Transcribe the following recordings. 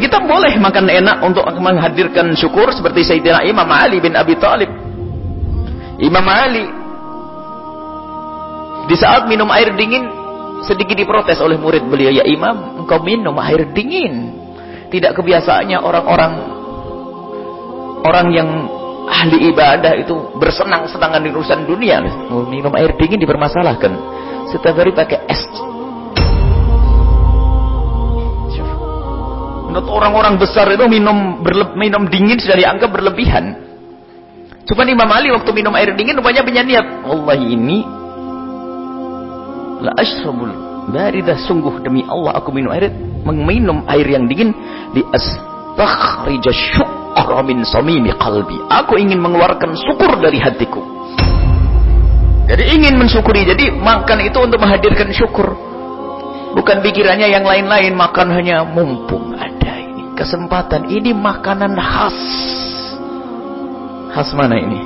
kita boleh makan enak untuk menghadirkan syukur seperti Sayyidina Imam Ali bin Abi Thalib. Imam Ali di saat minum air dingin sedikit diprotes oleh murid beliau, "Ya Imam, engkau minum air dingin." Tidak kebiasaannya orang-orang orang yang ahli ibadah itu bersenang-senangan di urusan dunia. Minum air dingin dipermasalahkan. Setiap hari pakai es Menurut orang-orang besar itu minum minum dingin sudah dianggap berlebihan. Cuma Imam Ali waktu minum air dingin rupanya punya niat. Allah ini la ashrabul baridah sungguh demi Allah aku minum air meminum air yang dingin di astakhrija syukra min samimi qalbi. Aku ingin mengeluarkan syukur dari hatiku. Jadi ingin mensyukuri. Jadi makan itu untuk menghadirkan syukur. Bukan pikirannya yang lain-lain makan hanya mumpung kesempatan. Ini makanan khas. Khas mana ini?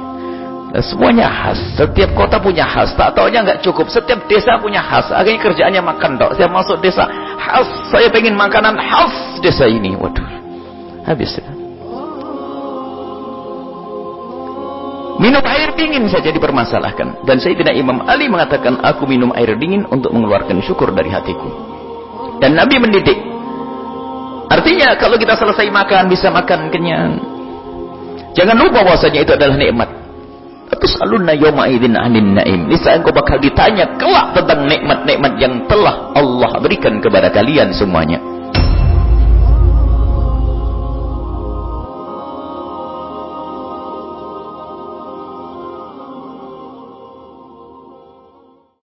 Nah, semuanya khas. Setiap kota punya khas. Tak taunya nggak cukup. Setiap desa punya khas. Akhirnya kerjaannya makan dok. Saya masuk desa khas. Saya pengen makanan khas desa ini. Waduh. Habis. Minum air dingin saja dipermasalahkan. Dan saya tidak Imam Ali mengatakan, aku minum air dingin untuk mengeluarkan syukur dari hatiku. Dan Nabi mendidik Artinya kalau kita selesai makan bisa makan kenyang. Jangan lupa bahwasanya itu adalah nikmat. Terus alunna yawma idzin 'anin na'im. Nisa engkau bakal ditanya kelak tentang nikmat-nikmat yang telah Allah berikan kepada kalian semuanya.